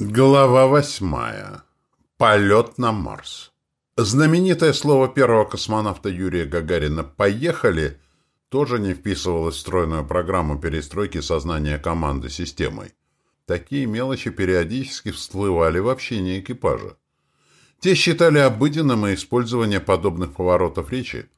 Глава восьмая. Полет на Марс. Знаменитое слово первого космонавта Юрия Гагарина «поехали» тоже не вписывалось в стройную программу перестройки сознания команды системой. Такие мелочи периодически всплывали в общении экипажа. Те считали обыденным и использование подобных поворотов речи,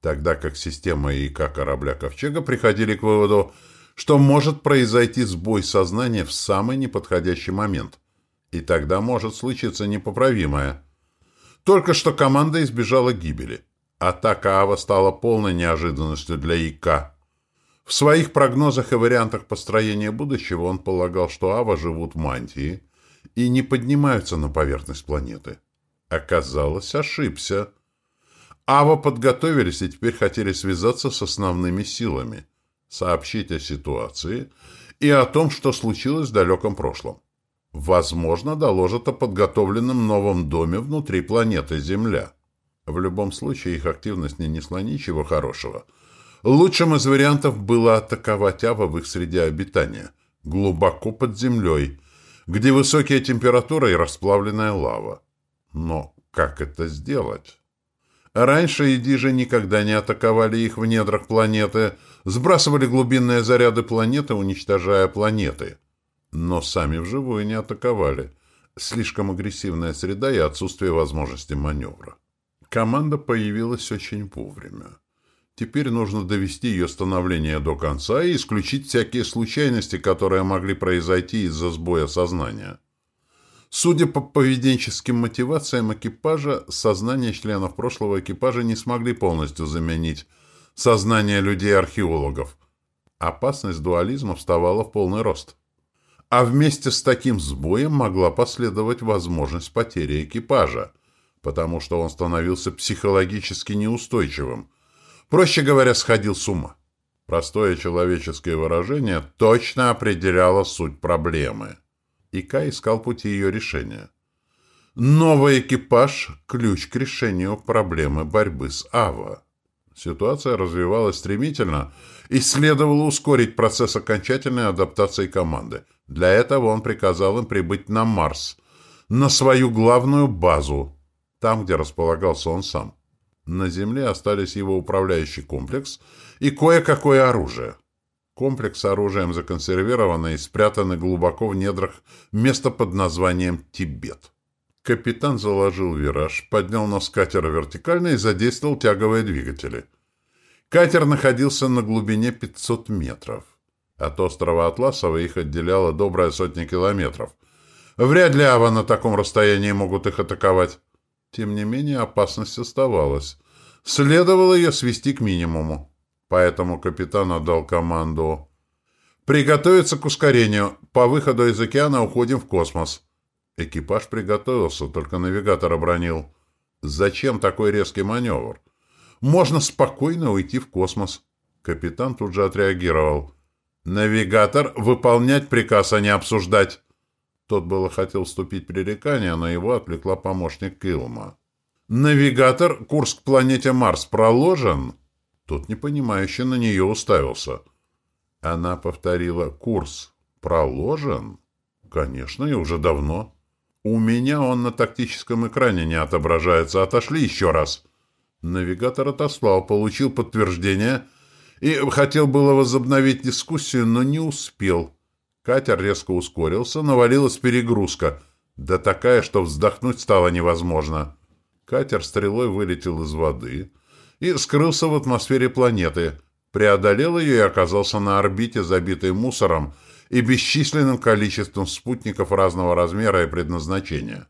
тогда как система и ИК корабля «Ковчега» приходили к выводу, что может произойти сбой сознания в самый неподходящий момент – и тогда может случиться непоправимое. Только что команда избежала гибели. Атака Ава стала полной неожиданностью для ИК. В своих прогнозах и вариантах построения будущего он полагал, что Ава живут в мантии и не поднимаются на поверхность планеты. Оказалось, ошибся. Ава подготовились и теперь хотели связаться с основными силами, сообщить о ситуации и о том, что случилось в далеком прошлом. Возможно, доложат о подготовленном новом доме внутри планеты Земля. В любом случае, их активность не несла ничего хорошего. Лучшим из вариантов было атаковать Ава в их среде обитания, глубоко под землей, где высокие температуры и расплавленная лава. Но как это сделать? Раньше Идижи никогда не атаковали их в недрах планеты, сбрасывали глубинные заряды планеты, уничтожая планеты но сами вживую не атаковали. Слишком агрессивная среда и отсутствие возможности маневра. Команда появилась очень вовремя. Теперь нужно довести ее становление до конца и исключить всякие случайности, которые могли произойти из-за сбоя сознания. Судя по поведенческим мотивациям экипажа, сознание членов прошлого экипажа не смогли полностью заменить сознание людей-археологов. Опасность дуализма вставала в полный рост а вместе с таким сбоем могла последовать возможность потери экипажа, потому что он становился психологически неустойчивым, проще говоря, сходил с ума. Простое человеческое выражение точно определяло суть проблемы. Ика искал пути ее решения. Новый экипаж – ключ к решению проблемы борьбы с Ава. Ситуация развивалась стремительно, и следовало ускорить процесс окончательной адаптации команды – для этого он приказал им прибыть на Марс, на свою главную базу, там, где располагался он сам. На Земле остались его управляющий комплекс и кое-какое оружие. Комплекс с оружием законсервировано и спрятаны глубоко в недрах место под названием Тибет. Капитан заложил вираж, поднял нос катера вертикально и задействовал тяговые двигатели. Катер находился на глубине 500 метров. От острова Атласова их отделяло добрая сотня километров. Вряд ли Ава на таком расстоянии могут их атаковать. Тем не менее, опасность оставалась. Следовало ее свести к минимуму. Поэтому капитан отдал команду «Приготовиться к ускорению. По выходу из океана уходим в космос». Экипаж приготовился, только навигатор обронил. «Зачем такой резкий маневр? Можно спокойно уйти в космос». Капитан тут же отреагировал. «Навигатор, выполнять приказ, а не обсуждать!» Тот было хотел вступить в пререкание, но его отвлекла помощник Килма. «Навигатор, курс к планете Марс проложен?» Тот непонимающе на нее уставился. Она повторила «Курс проложен?» «Конечно, и уже давно». «У меня он на тактическом экране не отображается. Отошли еще раз». Навигатор отослал, получил подтверждение и хотел было возобновить дискуссию, но не успел. Катер резко ускорился, навалилась перегрузка, да такая, что вздохнуть стало невозможно. Катер стрелой вылетел из воды и скрылся в атмосфере планеты, преодолел ее и оказался на орбите, забитой мусором и бесчисленным количеством спутников разного размера и предназначения.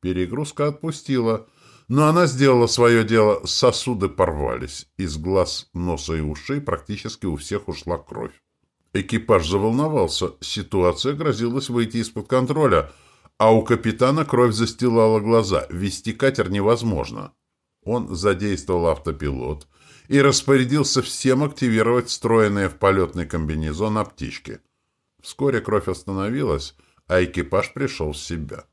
Перегрузка отпустила — но она сделала свое дело, сосуды порвались. Из глаз, носа и ушей практически у всех ушла кровь. Экипаж заволновался. Ситуация грозилась выйти из-под контроля, а у капитана кровь застилала глаза. Вести катер невозможно. Он задействовал автопилот и распорядился всем активировать встроенные в полетный комбинезон аптечки. Вскоре кровь остановилась, а экипаж пришел в себя.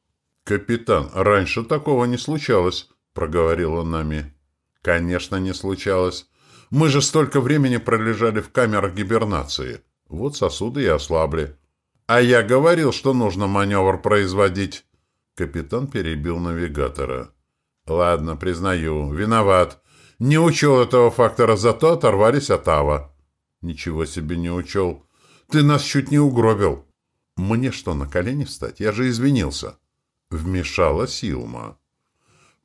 «Капитан, раньше такого не случалось», — проговорил он нами. «Конечно, не случалось. Мы же столько времени пролежали в камерах гибернации. Вот сосуды и ослабли. А я говорил, что нужно маневр производить. Капитан перебил навигатора. Ладно, признаю, виноват. Не учел этого фактора, зато оторвались от Ава. Ничего себе не учел. Ты нас чуть не угробил. Мне что, на колени встать? Я же извинился. Вмешалась Илма.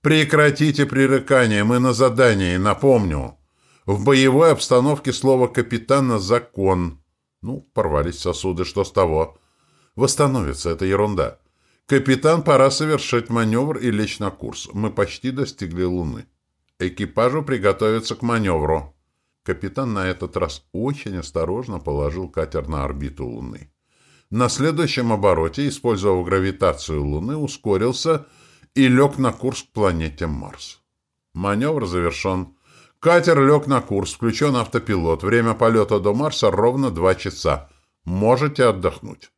Прекратите пререкание, мы на задании, напомню. В боевой обстановке слово «капитана» — закон. Ну, порвались сосуды, что с того? Восстановится, это ерунда. Капитан, пора совершить маневр и лечь на курс. Мы почти достигли Луны. Экипажу приготовиться к маневру. Капитан на этот раз очень осторожно положил катер на орбиту Луны. На следующем обороте, используя гравитацию Луны, ускорился и лег на курс к планете Марс. Маневр завершен. Катер лег на курс, включен автопилот. Время полета до Марса ровно два часа. Можете отдохнуть.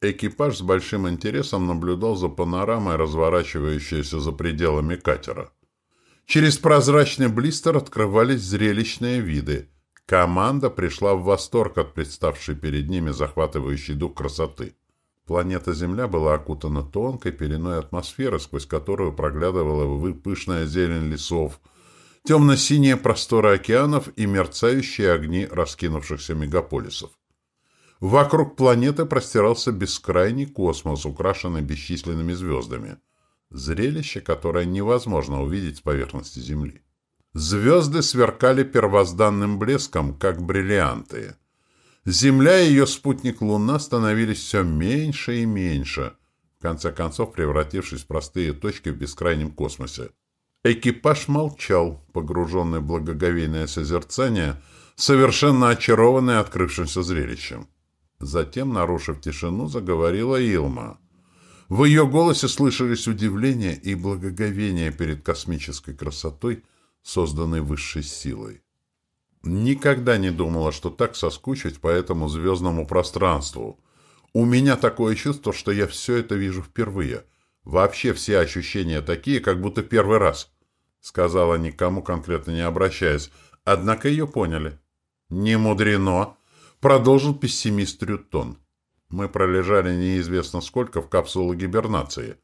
Экипаж с большим интересом наблюдал за панорамой, разворачивающейся за пределами катера. Через прозрачный блистер открывались зрелищные виды. Команда пришла в восторг от представшей перед ними захватывающей дух красоты. Планета Земля была окутана тонкой пеленой атмосферы, сквозь которую проглядывала пышная зелень лесов – темно-синие просторы океанов и мерцающие огни раскинувшихся мегаполисов. Вокруг планеты простирался бескрайний космос, украшенный бесчисленными звездами. Зрелище, которое невозможно увидеть с поверхности Земли. Звезды сверкали первозданным блеском, как бриллианты. Земля и ее спутник Луна становились все меньше и меньше, в конце концов превратившись в простые точки в бескрайнем космосе. Экипаж молчал, погруженный в благоговейное созерцание, совершенно очарованный открывшимся зрелищем. Затем, нарушив тишину, заговорила Илма. В ее голосе слышались удивление и благоговение перед космической красотой, созданной высшей силой. Никогда не думала, что так соскучить по этому звездному пространству. У меня такое чувство, что я все это вижу впервые. Вообще все ощущения такие, как будто первый раз сказала никому конкретно не обращаясь, однако ее поняли. «Не мудрено», — продолжил пессимист Рютон. «Мы пролежали неизвестно сколько в капсуле гибернации.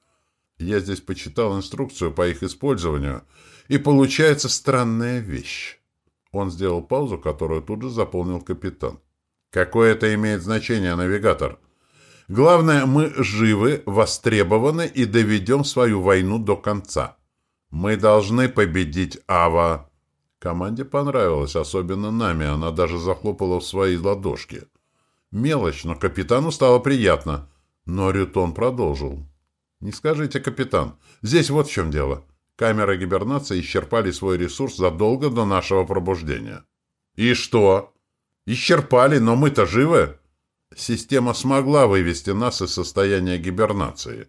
Я здесь почитал инструкцию по их использованию, и получается странная вещь». Он сделал паузу, которую тут же заполнил капитан. «Какое это имеет значение, навигатор?» «Главное, мы живы, востребованы и доведем свою войну до конца». «Мы должны победить Ава!» Команде понравилось, особенно нами, она даже захлопала в свои ладошки. Мелочь, но капитану стало приятно. Но Рютон продолжил. «Не скажите, капитан, здесь вот в чем дело. Камеры гибернации исчерпали свой ресурс задолго до нашего пробуждения». «И что?» «Исчерпали, но мы-то живы!» Система смогла вывести нас из состояния гибернации.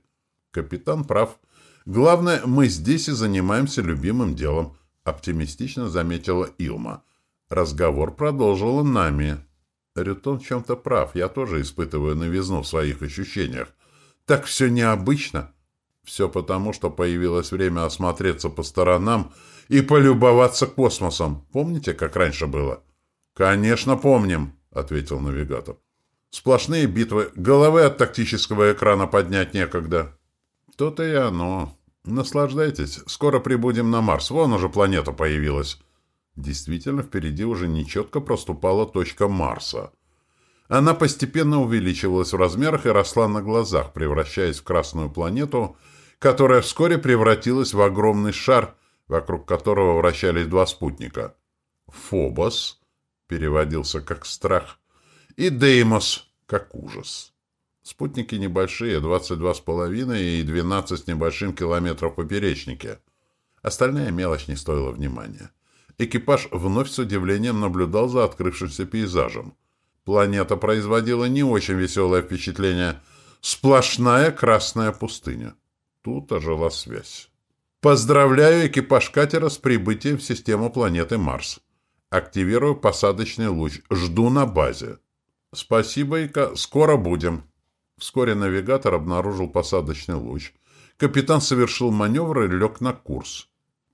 Капитан прав. Главное, мы здесь и занимаемся любимым делом, оптимистично заметила Илма. Разговор продолжила нами. Рютон в чем-то прав, я тоже испытываю новизну в своих ощущениях. Так все необычно. Все потому, что появилось время осмотреться по сторонам и полюбоваться космосом. Помните, как раньше было? «Конечно, помним», — ответил навигатор. «Сплошные битвы, головы от тактического экрана поднять некогда». То-то и оно. Наслаждайтесь. Скоро прибудем на Марс. Вон уже планета появилась. Действительно, впереди уже нечетко проступала точка Марса. Она постепенно увеличивалась в размерах и росла на глазах, превращаясь в красную планету, которая вскоре превратилась в огромный шар, вокруг которого вращались два спутника. Фобос переводился как «страх» и Деймос как «ужас». Спутники небольшие, 22,5 и 12 с небольшим километров поперечнике. Остальная мелочь не стоила внимания. Экипаж вновь с удивлением наблюдал за открывшимся пейзажем. Планета производила не очень веселое впечатление. Сплошная красная пустыня. Тут ожила связь. Поздравляю экипаж катера с прибытием в систему планеты Марс. Активирую посадочный луч. Жду на базе. Спасибо, Ика. Скоро будем. Вскоре навигатор обнаружил посадочный луч. Капитан совершил маневр и лег на курс.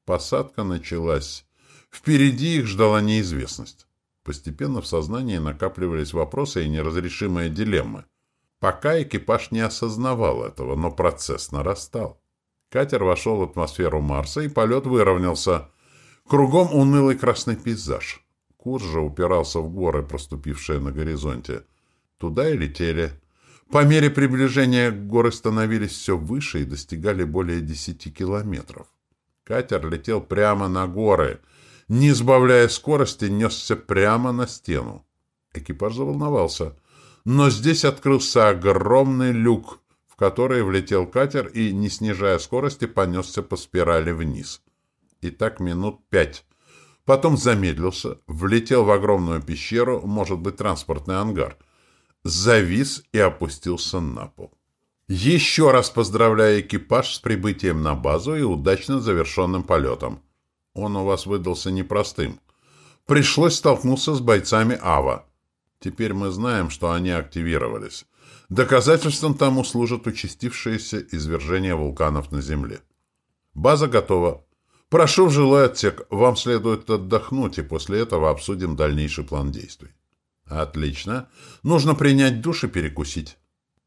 Посадка началась. Впереди их ждала неизвестность. Постепенно в сознании накапливались вопросы и неразрешимые дилеммы. Пока экипаж не осознавал этого, но процесс нарастал. Катер вошел в атмосферу Марса, и полет выровнялся. Кругом унылый красный пейзаж. Курс же упирался в горы, проступившие на горизонте. Туда и летели. По мере приближения горы становились все выше и достигали более десяти километров. Катер летел прямо на горы. Не сбавляя скорости, несся прямо на стену. Экипаж заволновался. Но здесь открылся огромный люк, в который влетел катер и, не снижая скорости, понесся по спирали вниз. И так минут пять. Потом замедлился, влетел в огромную пещеру, может быть, транспортный ангар — завис и опустился на пол. Еще раз поздравляю экипаж с прибытием на базу и удачно завершенным полетом. Он у вас выдался непростым. Пришлось столкнуться с бойцами АВА. Теперь мы знаем, что они активировались. Доказательством тому служат участившиеся извержения вулканов на Земле. База готова. Прошу в жилой отсек. Вам следует отдохнуть, и после этого обсудим дальнейший план действий. Отлично. Нужно принять душ и перекусить.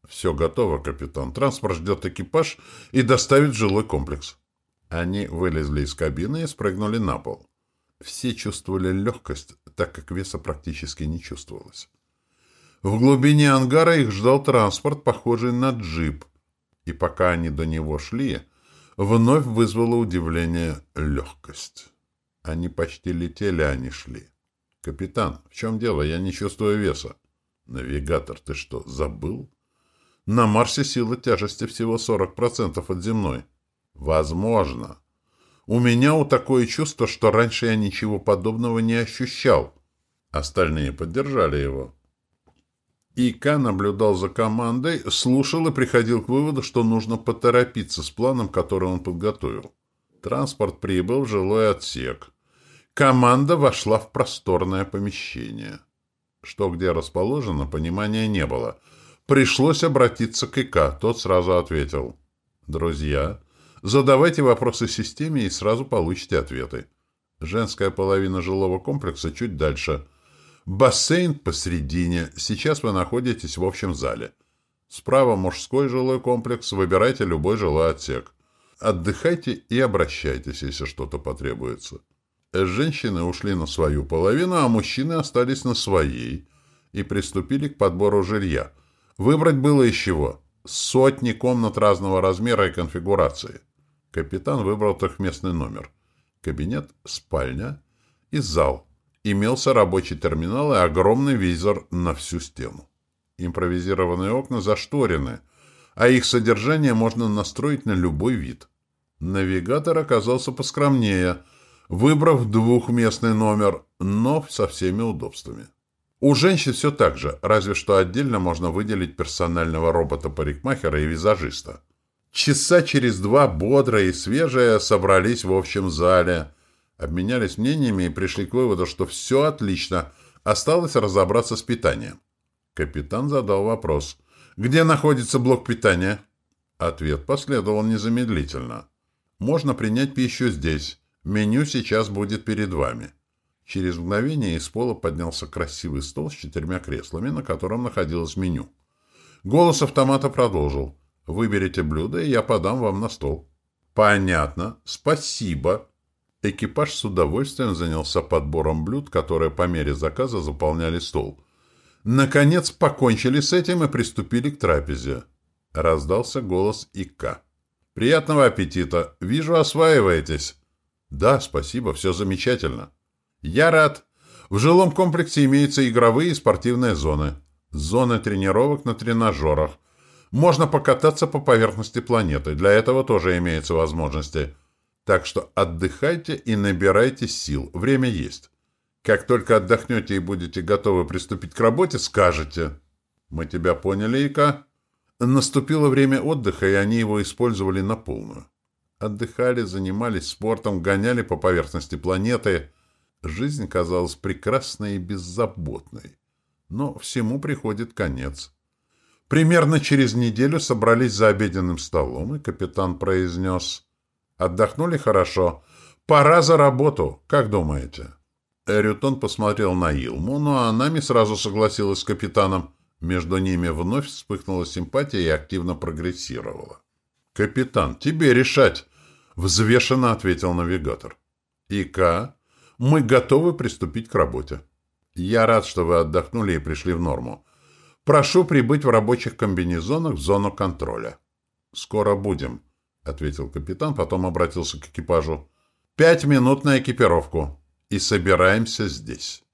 Все готово, капитан. Транспорт ждет экипаж и доставит жилой комплекс. Они вылезли из кабины и спрыгнули на пол. Все чувствовали легкость, так как веса практически не чувствовалось. В глубине ангара их ждал транспорт, похожий на джип. И пока они до него шли, вновь вызвало удивление легкость. Они почти летели, а не шли. «Капитан, в чем дело? Я не чувствую веса». «Навигатор, ты что, забыл?» «На Марсе сила тяжести всего 40% от земной». «Возможно. У меня у такое чувство, что раньше я ничего подобного не ощущал». Остальные поддержали его. Ика наблюдал за командой, слушал и приходил к выводу, что нужно поторопиться с планом, который он подготовил. Транспорт прибыл в жилой отсек. Команда вошла в просторное помещение. Что где расположено, понимания не было. Пришлось обратиться к ИК, тот сразу ответил. «Друзья, задавайте вопросы системе и сразу получите ответы. Женская половина жилого комплекса чуть дальше. Бассейн посередине. Сейчас вы находитесь в общем зале. Справа мужской жилой комплекс. Выбирайте любой жилой отсек. Отдыхайте и обращайтесь, если что-то потребуется. Женщины ушли на свою половину, а мужчины остались на своей и приступили к подбору жилья. Выбрать было из чего. Сотни комнат разного размера и конфигурации. Капитан выбрал трехместный номер. Кабинет, спальня и зал. Имелся рабочий терминал и огромный визор на всю стену. Импровизированные окна зашторены, а их содержание можно настроить на любой вид. Навигатор оказался поскромнее – выбрав двухместный номер, но со всеми удобствами. У женщин все так же, разве что отдельно можно выделить персонального робота-парикмахера и визажиста. Часа через два бодрые и свежие собрались в общем зале, обменялись мнениями и пришли к выводу, что все отлично, осталось разобраться с питанием. Капитан задал вопрос. «Где находится блок питания?» Ответ последовал незамедлительно. «Можно принять пищу здесь. Меню сейчас будет перед вами. Через мгновение из пола поднялся красивый стол с четырьмя креслами, на котором находилось меню. Голос автомата продолжил. «Выберите блюдо, и я подам вам на стол». «Понятно. Спасибо». Экипаж с удовольствием занялся подбором блюд, которые по мере заказа заполняли стол. Наконец покончили с этим и приступили к трапезе. Раздался голос Ика. «Приятного аппетита! Вижу, осваиваетесь!» Да, спасибо, все замечательно. Я рад. В жилом комплексе имеются игровые и спортивные зоны. Зоны тренировок на тренажерах. Можно покататься по поверхности планеты. Для этого тоже имеются возможности. Так что отдыхайте и набирайте сил. Время есть. Как только отдохнете и будете готовы приступить к работе, скажете. Мы тебя поняли, Ика? Наступило время отдыха, и они его использовали на полную. Отдыхали, занимались спортом, гоняли по поверхности планеты. Жизнь казалась прекрасной и беззаботной. Но всему приходит конец. Примерно через неделю собрались за обеденным столом, и капитан произнес «Отдохнули хорошо. Пора за работу. Как думаете?» Эрютон посмотрел на Илму, но она не сразу согласилась с капитаном. Между ними вновь вспыхнула симпатия и активно прогрессировала. «Капитан, тебе решать!» — взвешенно ответил навигатор. «Ика, мы готовы приступить к работе. Я рад, что вы отдохнули и пришли в норму. Прошу прибыть в рабочих комбинезонах в зону контроля». «Скоро будем», — ответил капитан, потом обратился к экипажу. «Пять минут на экипировку. И собираемся здесь».